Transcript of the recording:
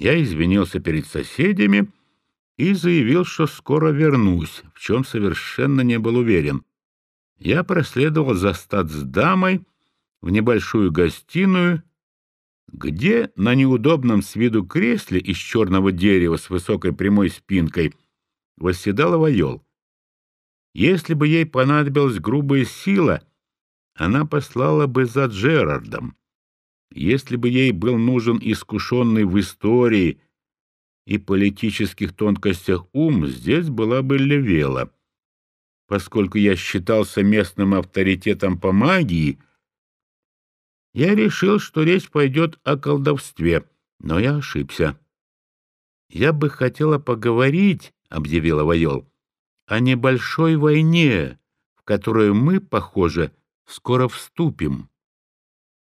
Я извинился перед соседями и заявил, что скоро вернусь, в чем совершенно не был уверен. Я проследовал за статсдамой в небольшую гостиную, где на неудобном с виду кресле из черного дерева с высокой прямой спинкой восседала Вайол. Если бы ей понадобилась грубая сила, она послала бы за Джерардом. Если бы ей был нужен искушенный в истории и политических тонкостях ум, здесь была бы Левела. Поскольку я считался местным авторитетом по магии, я решил, что речь пойдет о колдовстве, но я ошибся. «Я бы хотела поговорить», — объявила Вайол, — «о небольшой войне, в которую мы, похоже, скоро вступим».